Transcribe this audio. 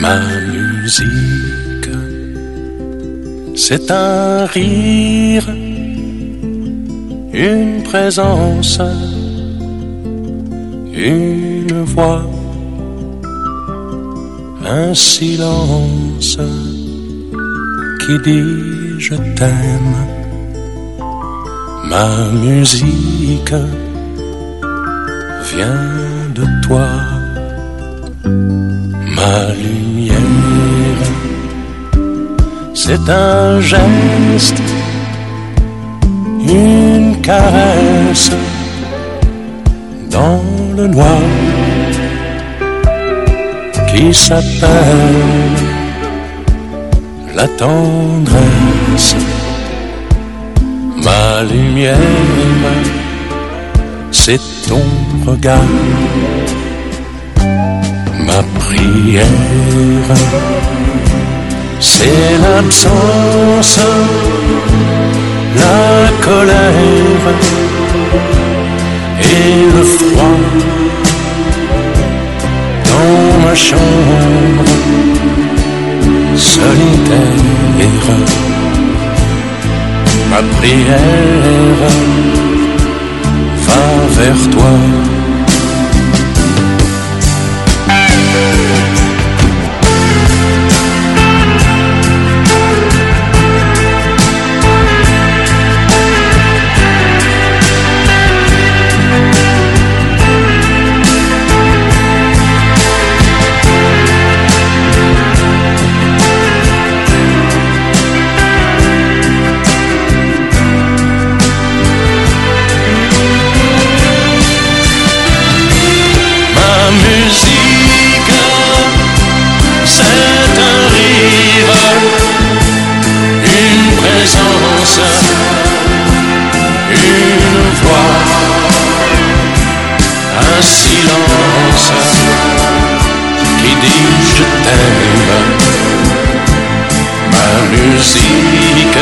musique, c'est un rire, une présence, une voix, un silence qui dit je t'aime. Ma musique vient de toi, ma lumière. C'est un geste, une caresse dans le noir qui s'appelle la tendresse. Ma lumière, c'est ton regard. C'est l'absence, la colère et le froid dans ma chambre solitaire. Ma prière va vers toi. Un silence qui dit je t'aime. Ma musique